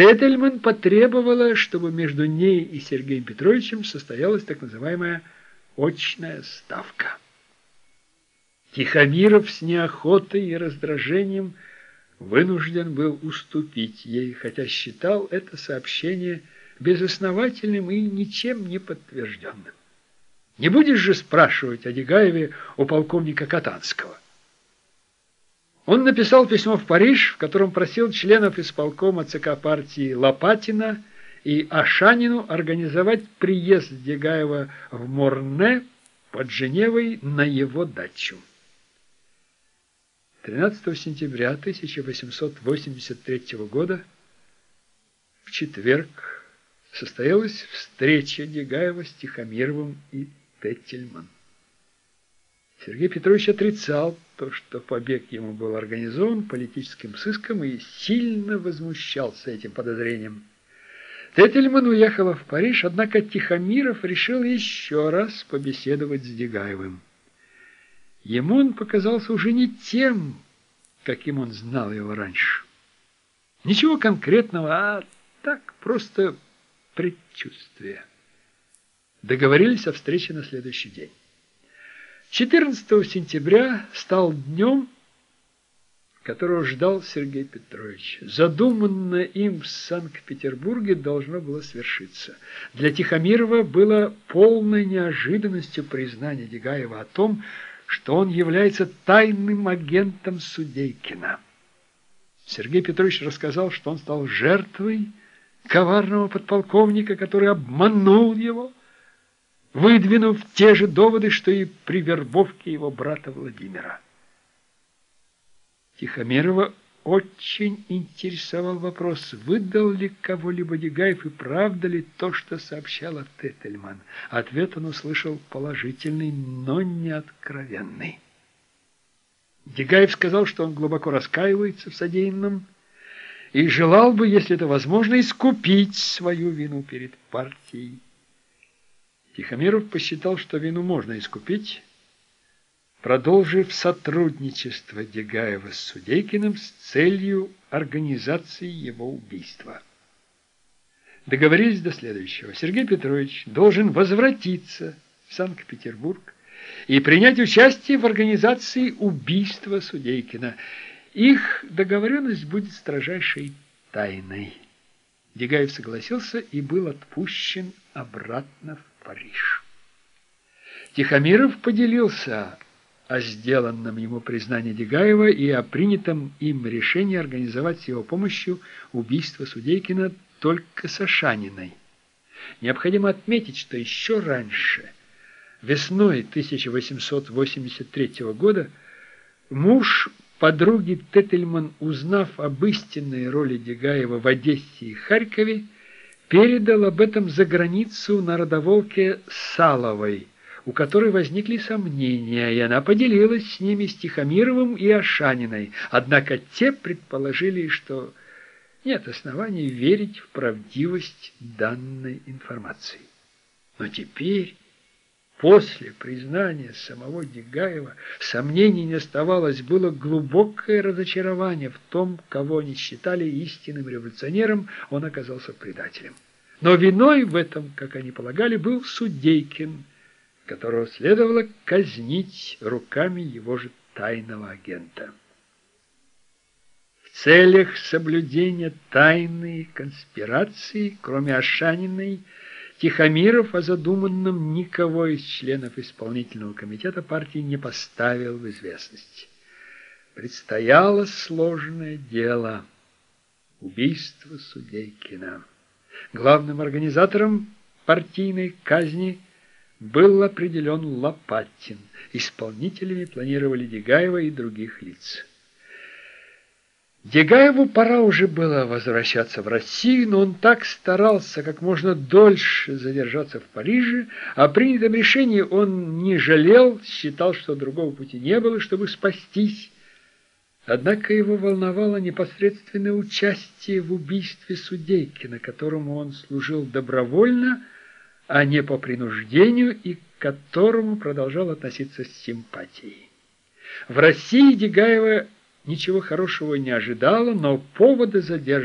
Тетельман потребовала, чтобы между ней и Сергеем Петровичем состоялась так называемая очная ставка. Тихомиров с неохотой и раздражением вынужден был уступить ей, хотя считал это сообщение безосновательным и ничем не подтвержденным. Не будешь же спрашивать о Дегаеве у полковника Катанского. Он написал письмо в Париж, в котором просил членов исполкома ЦК партии Лопатина и Ашанину организовать приезд Дегаева в Морне под Женевой на его дачу. 13 сентября 1883 года в четверг состоялась встреча Дегаева с Тихомировым и Петтельман. Сергей Петрович отрицал то, что побег ему был организован политическим сыском и сильно возмущался этим подозрением. Теттельман уехала в Париж, однако Тихомиров решил еще раз побеседовать с Дегаевым. Ему он показался уже не тем, каким он знал его раньше. Ничего конкретного, а так просто предчувствие. Договорились о встрече на следующий день. 14 сентября стал днем, которого ждал Сергей Петрович. Задуманное им в Санкт-Петербурге должно было свершиться. Для Тихомирова было полной неожиданностью признание Дегаева о том, что он является тайным агентом Судейкина. Сергей Петрович рассказал, что он стал жертвой коварного подполковника, который обманул его, выдвинув те же доводы, что и при вербовке его брата Владимира. Тихомирова очень интересовал вопрос, выдал ли кого-либо Дегаев и правда ли то, что сообщала Теттельман. Ответ он услышал положительный, но не откровенный. Дегаев сказал, что он глубоко раскаивается в содеянном и желал бы, если это возможно, искупить свою вину перед партией. Тихомиров посчитал, что вину можно искупить, продолжив сотрудничество Дегаева с Судейкиным с целью организации его убийства. Договорились до следующего. Сергей Петрович должен возвратиться в Санкт-Петербург и принять участие в организации убийства Судейкина. Их договоренность будет строжайшей тайной. Дегаев согласился и был отпущен обратно в Париж. Тихомиров поделился о сделанном ему признании Дегаева и о принятом им решении организовать с его помощью убийство Судейкина только с Ашаниной. Необходимо отметить, что еще раньше, весной 1883 года, муж подруги Теттельман, узнав об истинной роли Дегаева в Одессе и Харькове, передал об этом за границу народоволке Саловой – у которой возникли сомнения, и она поделилась с ними с Тихомировым и Ашаниной. Однако те предположили, что нет оснований верить в правдивость данной информации. Но теперь, после признания самого Дегаева, сомнений не оставалось, было глубокое разочарование в том, кого они считали истинным революционером, он оказался предателем. Но виной в этом, как они полагали, был Судейкин, которого следовало казнить руками его же тайного агента. В целях соблюдения тайны конспирации, кроме Ашаниной, Тихомиров о задуманном никого из членов исполнительного комитета партии не поставил в известность. Предстояло сложное дело – убийство Судейкина. Главным организатором партийной казни – был определен Лопатин. Исполнителями планировали Дегаева и других лиц. Дегаеву пора уже было возвращаться в Россию, но он так старался как можно дольше задержаться в Париже, о принятом решении он не жалел, считал, что другого пути не было, чтобы спастись. Однако его волновало непосредственное участие в убийстве Судейкина, которому он служил добровольно, а не по принуждению и к которому продолжал относиться с симпатией. В России Дегаева ничего хорошего не ожидала, но повода задерживать